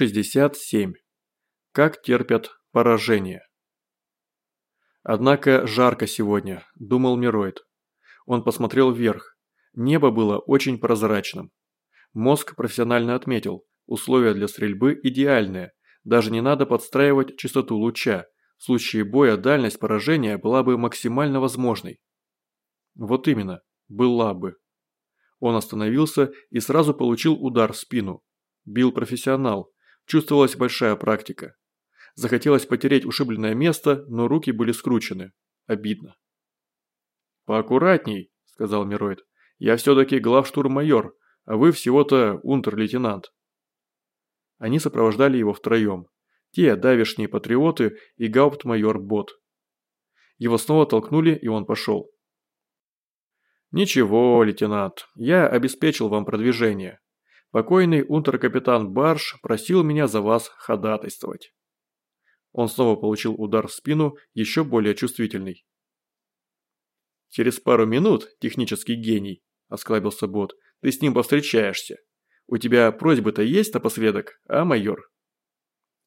67. Как терпят поражение. Однако жарко сегодня, думал Мироид. Он посмотрел вверх. Небо было очень прозрачным. Мозг профессионально отметил, условия для стрельбы идеальные, даже не надо подстраивать частоту луча, в случае боя дальность поражения была бы максимально возможной. Вот именно, была бы. Он остановился и сразу получил удар в спину. Бил профессионал, чувствовалась большая практика. Захотелось потереть ушибленное место, но руки были скручены. Обидно. «Поаккуратней», – сказал Мироид. «Я все-таки главштурм-майор, а вы всего-то унтер-лейтенант». Они сопровождали его втроем. Те давешние патриоты и гауптмайор Бот. Его снова толкнули, и он пошел. «Ничего, лейтенант, я обеспечил вам продвижение. Покойный унтер-капитан Барш просил меня за вас ходатайствовать». Он снова получил удар в спину, еще более чувствительный. «Через пару минут, технический гений», – осклабился бот, – «ты с ним повстречаешься. У тебя просьбы-то есть напоследок, а, майор?»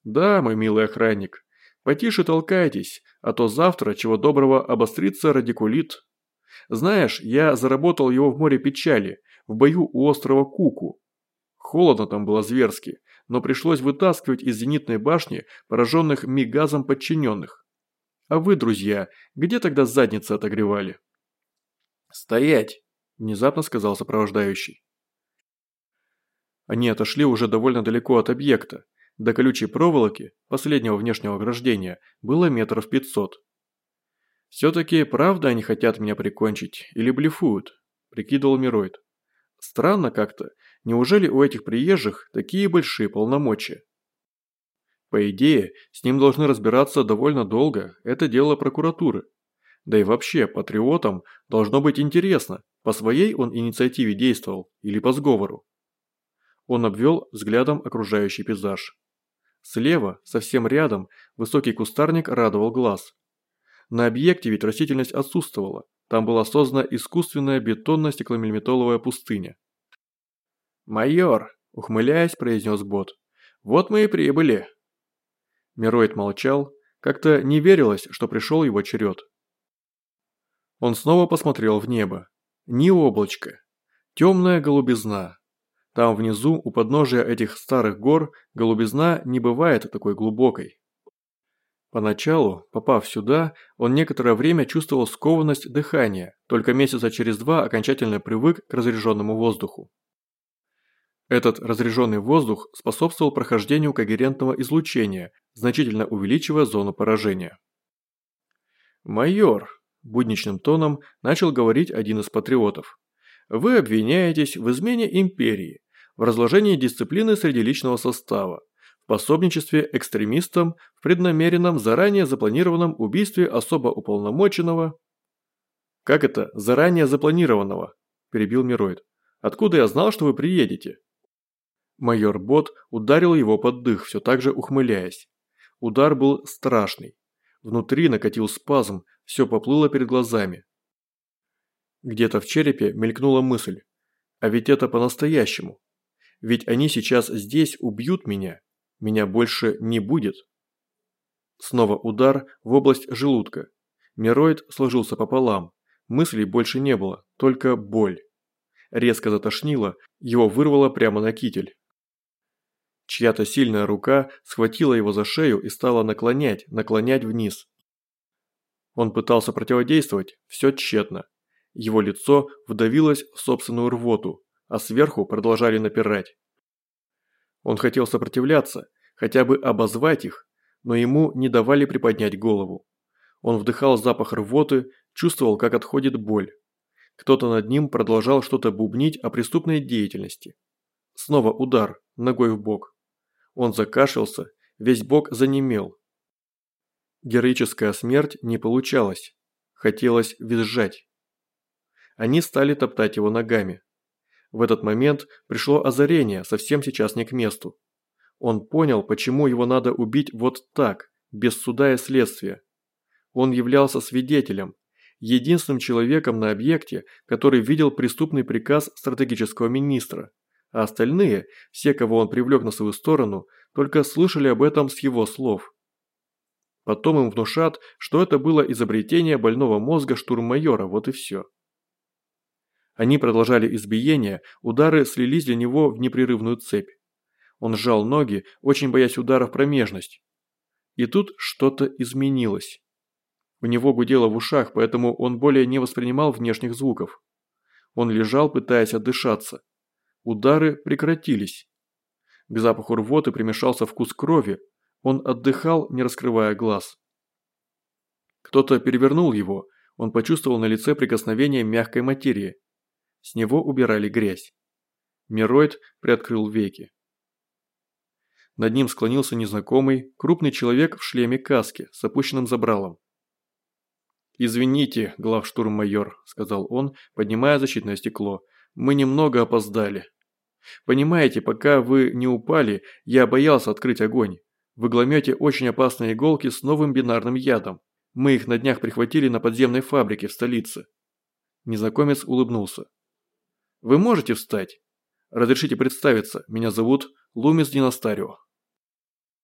«Да, мой милый охранник. Потише толкайтесь, а то завтра, чего доброго, обострится радикулит. Знаешь, я заработал его в море печали, в бою у острова Куку. Холодно там было зверски, но пришлось вытаскивать из зенитной башни пораженных мигазом подчиненных. А вы, друзья, где тогда задницы отогревали? «Стоять!» – внезапно сказал сопровождающий. Они отошли уже довольно далеко от объекта. До колючей проволоки, последнего внешнего ограждения, было метров пятьсот. «Все-таки правда они хотят меня прикончить или блефуют?» – прикидывал Мироид. «Странно как-то, Неужели у этих приезжих такие большие полномочия? По идее, с ним должны разбираться довольно долго, это дело прокуратуры. Да и вообще, патриотам должно быть интересно, по своей он инициативе действовал или по сговору. Он обвел взглядом окружающий пейзаж. Слева, совсем рядом, высокий кустарник радовал глаз. На объекте ведь растительность отсутствовала, там была создана искусственная бетонно-стекломиллиметровая пустыня. «Майор», – ухмыляясь, произнес бот. «Вот мы и прибыли». Мироид молчал, как-то не верилось, что пришел его черед. Он снова посмотрел в небо. Ни облачко. Темная голубизна. Там внизу, у подножия этих старых гор, голубизна не бывает такой глубокой. Поначалу, попав сюда, он некоторое время чувствовал скованность дыхания, только месяца через два окончательно привык к разряженному воздуху. Этот разряженный воздух способствовал прохождению когерентного излучения, значительно увеличивая зону поражения. «Майор», – будничным тоном начал говорить один из патриотов, – «вы обвиняетесь в измене империи, в разложении дисциплины среди личного состава, в пособничестве экстремистам, в преднамеренном, заранее запланированном убийстве особо уполномоченного...» «Как это заранее запланированного?» – перебил Мироид. «Откуда я знал, что вы приедете?» Майор Бот ударил его под дых, все так же ухмыляясь. Удар был страшный. Внутри накатил спазм, все поплыло перед глазами. Где-то в черепе мелькнула мысль. А ведь это по-настоящему. Ведь они сейчас здесь убьют меня. Меня больше не будет. Снова удар в область желудка. Мироид сложился пополам. Мыслей больше не было, только боль. Резко затошнило, его вырвало прямо на китель. Чья-то сильная рука схватила его за шею и стала наклонять, наклонять вниз. Он пытался противодействовать, все тщетно. Его лицо вдавилось в собственную рвоту, а сверху продолжали напирать. Он хотел сопротивляться, хотя бы обозвать их, но ему не давали приподнять голову. Он вдыхал запах рвоты, чувствовал, как отходит боль. Кто-то над ним продолжал что-то бубнить о преступной деятельности. Снова удар, ногой в бок. Он закашлялся, весь бок занемел. Героическая смерть не получалась. Хотелось визжать. Они стали топтать его ногами. В этот момент пришло озарение, совсем сейчас не к месту. Он понял, почему его надо убить вот так, без суда и следствия. Он являлся свидетелем, единственным человеком на объекте, который видел преступный приказ стратегического министра, а остальные, все, кого он привлек на свою сторону, только слышали об этом с его слов. Потом им внушат, что это было изобретение больного мозга штурммайора, вот и все. Они продолжали избиение, удары слились для него в непрерывную цепь. Он сжал ноги, очень боясь удара в промежность. И тут что-то изменилось. У него гудело в ушах, поэтому он более не воспринимал внешних звуков. Он лежал, пытаясь отдышаться. Удары прекратились. К запаху рвоты примешался вкус крови. Он отдыхал, не раскрывая глаз. Кто-то перевернул его. Он почувствовал на лице прикосновение мягкой материи. С него убирали грязь. Мироид приоткрыл веки. Над ним склонился незнакомый, крупный человек в шлеме каски с опущенным забралом. «Извините, главштурм-майор», – сказал он, поднимая защитное стекло. «Мы немного опоздали. Понимаете, пока вы не упали, я боялся открыть огонь. В игломете очень опасные иголки с новым бинарным ядом. Мы их на днях прихватили на подземной фабрике в столице». Незнакомец улыбнулся. «Вы можете встать? Разрешите представиться, меня зовут Лумис Династарио».